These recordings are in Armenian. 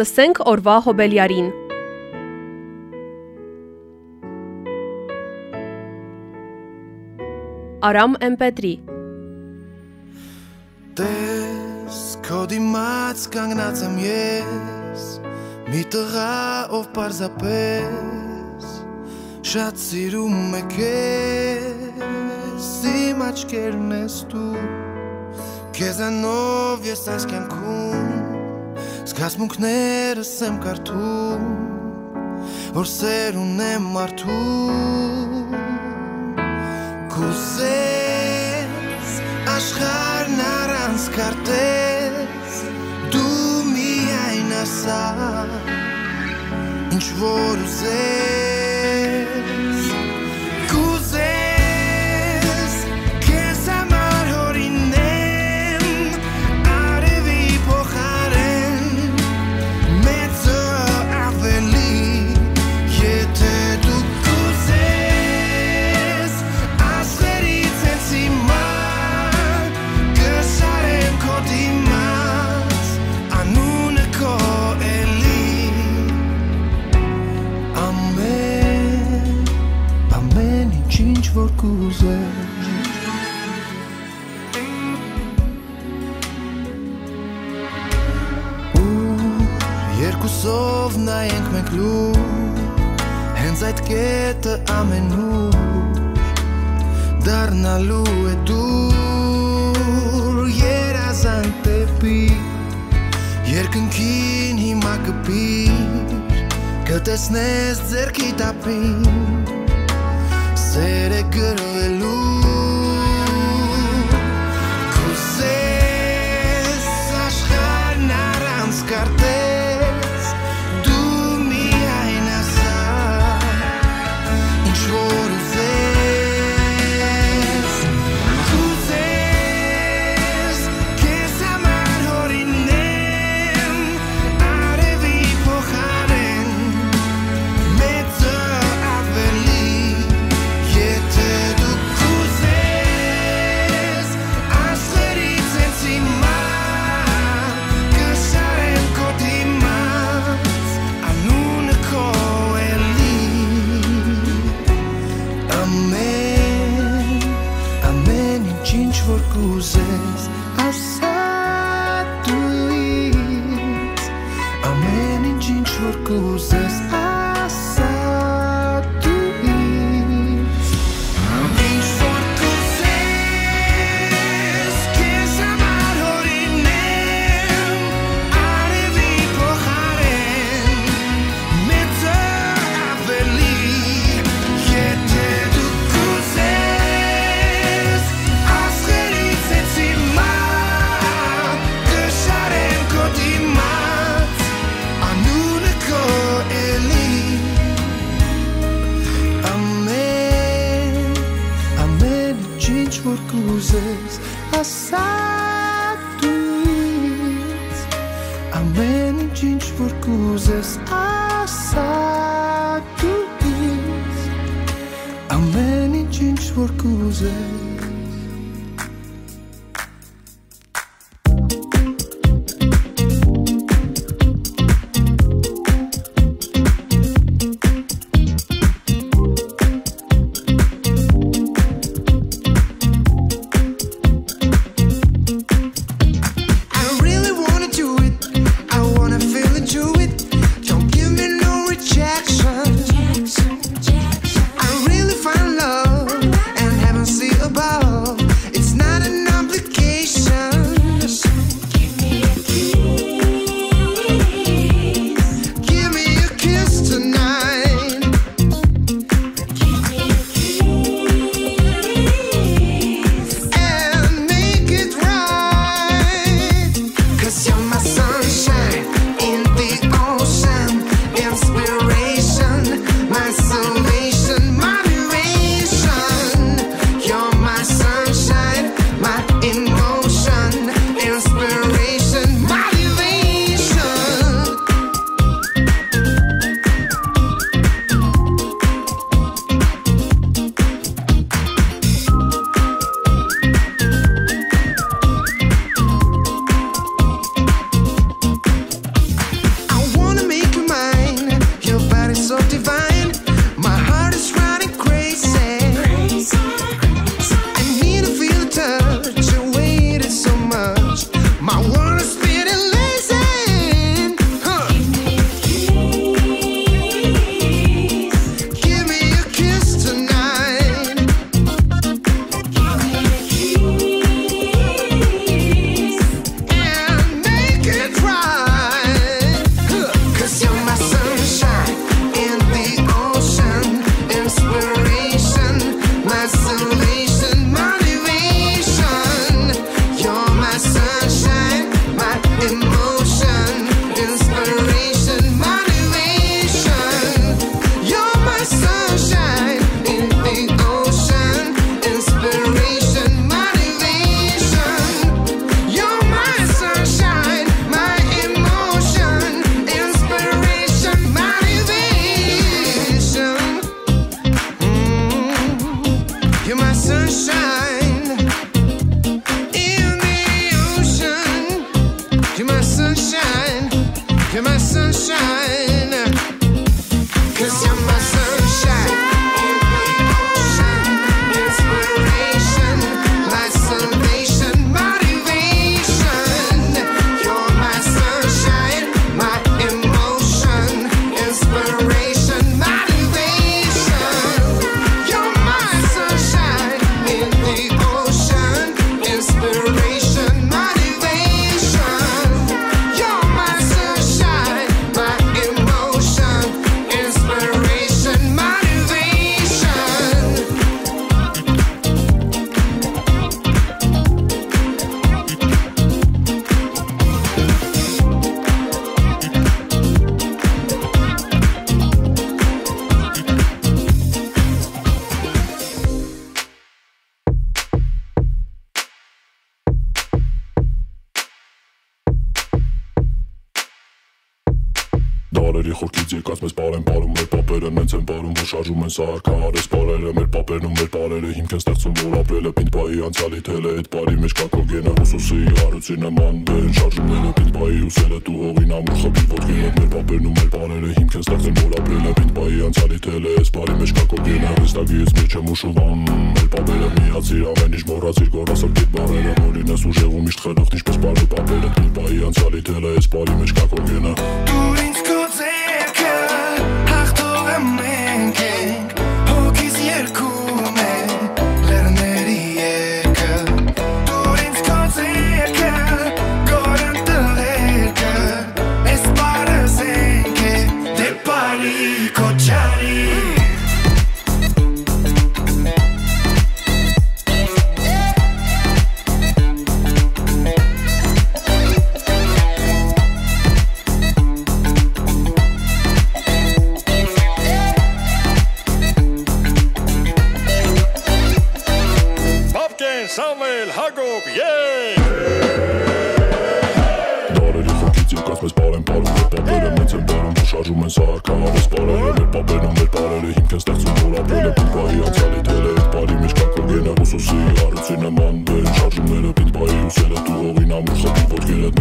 Լսենք օրվա հոբելյարին։ Արամ Էմպետրի Տես քո դիմաց կանգնած եմ ես մի տղա ով պարզապես շատ սիրում է քեզ իմ աչքերն ես դու քեզանով ես այս կյանքում Զգացմունքներս եմ կարդում, որ սեր ունեմ մարդում, կուսես աշխարն առանց կարտես, դու միայն ասա, ինչ որ ուզես, մկլու հենց այդ կետը ամենու դառնալու է դուր երազանք դեպի երկնքին հիմա կպիր կտեսնես ձերքի տապին You're my sunshine. Շարժում են սարքարես բարերը մեր պապերն ու մեր բարերը հիմք են ստեղծում որ ապրելը պինդ բայի անցյալի թելը այդ բարի մեջ կա քո գենը ուսուսի հարուցի նման դեն շարժումները պինդ բայի ուսելը դու հողին ամուր խփի ոտքերը մեր պապերն ու մեր բարերը հիմք են ստեղծում որ ապրելը պինդ բայի անցյալի թելը այս բարի մեջ կա քո գենը վստակից մեջ եմ ուշուվան մեր պապերը միացիր ամեն ինչ մոռացիր գորասը պիտ բարերը որին ես ուժեղում միշտ խրախտ ինչպես բարը պապերը պինդ բայի անցյալի թելը այս բարի մեջ կա քո գենը Դուր ինձ քո ձեռքը հաղթողը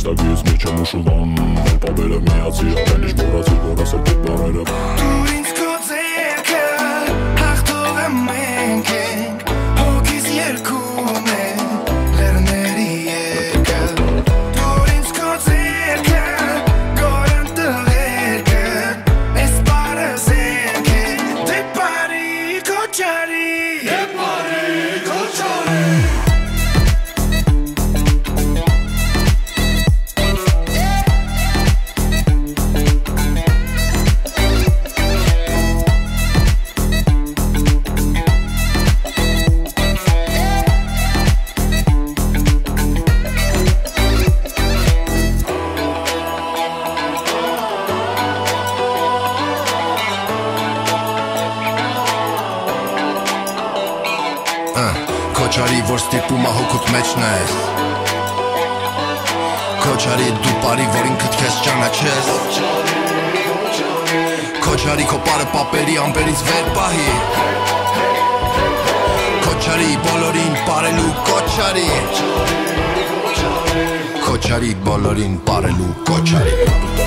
ոտքերը մեզ տակից մեջ եմ ուշուվան մեր պապերը միացի ամեն ինչ մոռացի որ ասել պիտ բարերը Դուր ինձ քո ձեռքը հաղթողը մենք ենք որ ստիպում ա հոգուտ մեջն ես Քոչարի դու բարի, որ ինքդ քեզ ճանաչես Քոչարի քո բարը պապերի ամբերից վեր պահի Քոչարի բոլորին բարելու կոչարի Քոչարի բոլորին բարելու կոչարի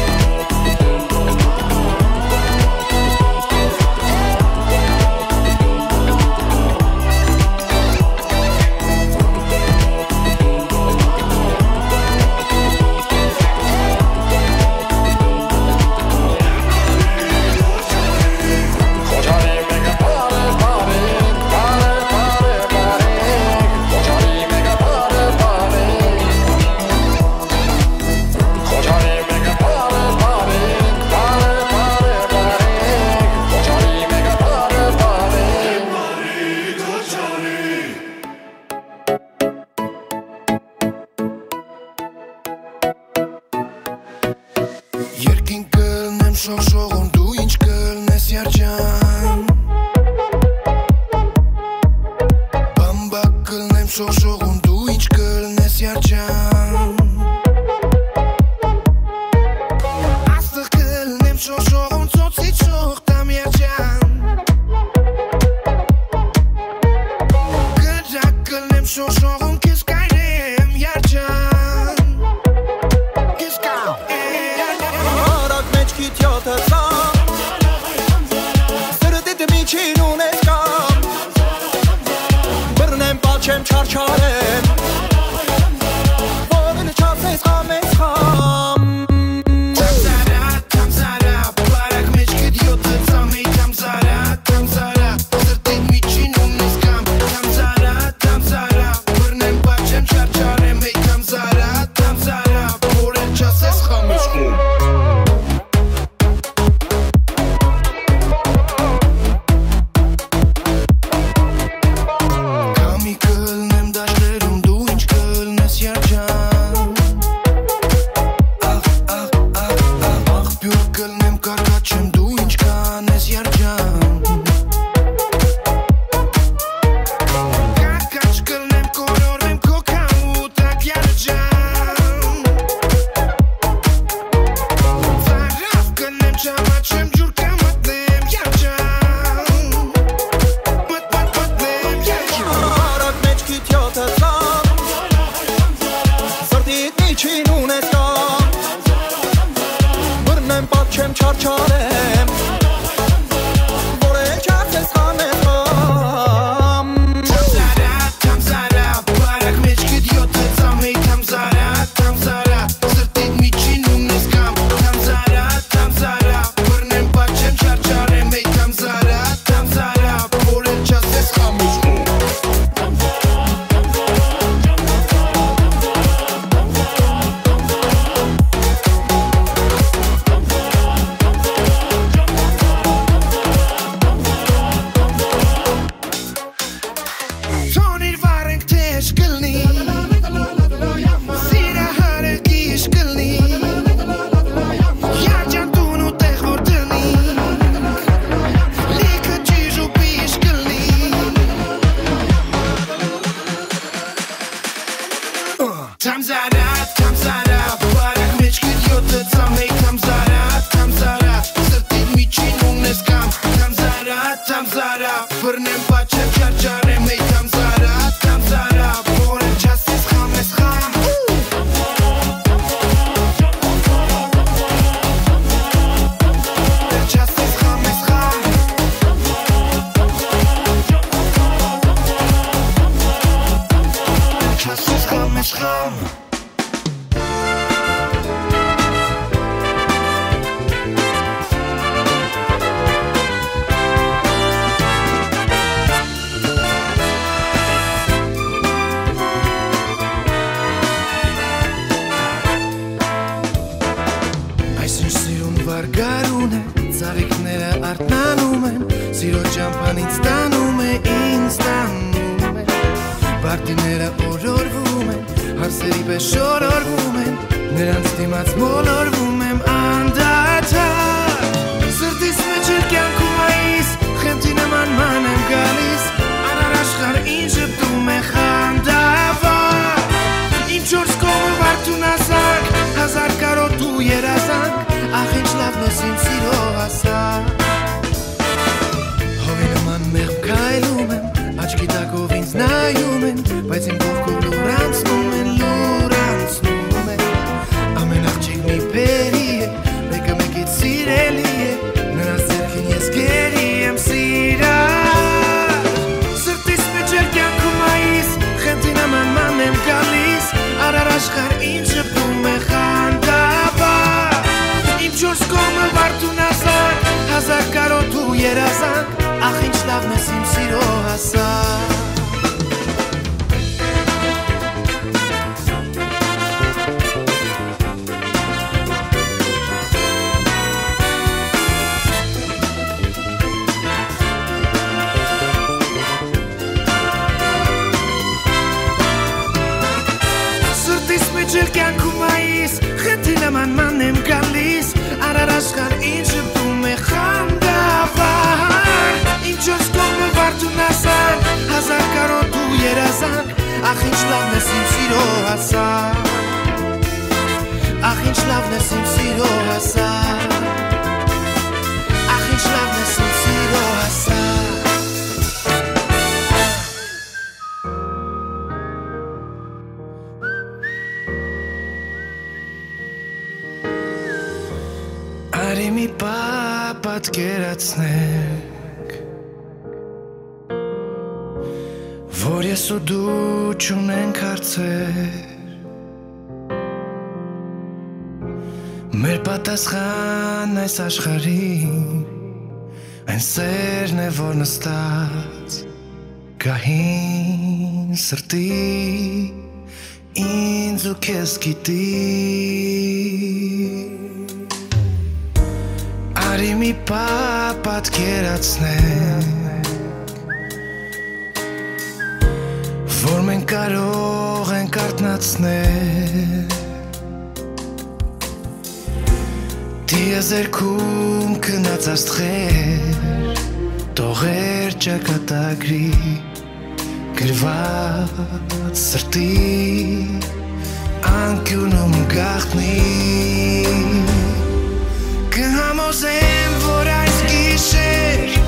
չեմ ճամփան ինձ տանում է Ինձ տանում է Բարտիները օրորվում են Հարսերի պես շորորվում են Նրանց դիմաց մոլորվում եմ անդադար Սրտիս մեջ էր կյանքում այս Խենթի նման ման եմ գալիս Արար աշխար ինձ ժպտում է խանդավար Իմ չորս կողը վարդուն ասակ Հազար կարոտ ու երազանք Ախ ինչ լավն ես իմ սիրո հասակ տակով ինձ նայում են Սրտիս մեջ էլ կյանքում այս Խենթի նման ման եմ գալիս Արար աշխար ինձ ժպտում է խանդավար Իմ չորս կողմը վարդուն ասար Հազար կարոտ ու երազանք Ախ ինչ լավն ես իմ սիրո հասակ Ախ ինչ լավն ես իմ սիրո հասակ Ախ ինչ լավն ես իմ սիրո հասակ Արի մի պա պատկերացնենք Որ ես ու դու չունենք հարցեր Մեր պատասխան այս աշխարհին Այն սերն է որ նստած Գահին սրտի ինձ ու քեզ գիտի Արի մի պա պատկերացնենք Որ մենք կարող ենք արտնացնել Դիեզերքում քնած աստղեր Տողեր ճակատագրի Գրված սրտի Անկյունում գաղտնի Կհամոզեմ, որ այս գիշեր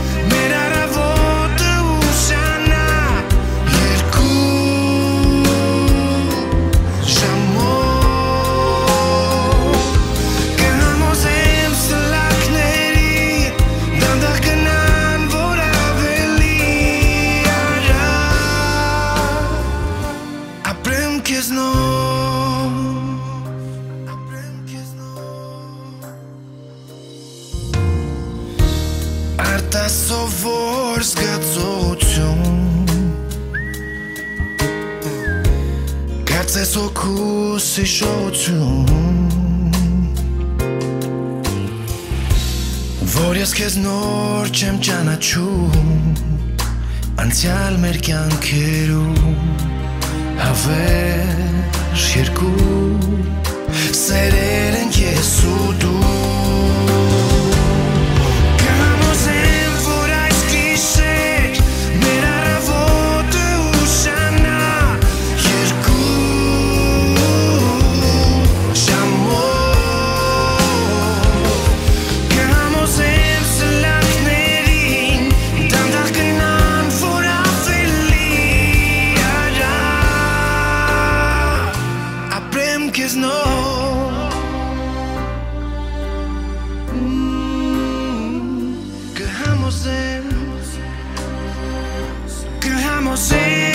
չեմ ճանաչում անցյալ մեր կյանքերում հավերժ երկու սերեր ենք ես ու դու Mm, quejamos de, quejamos.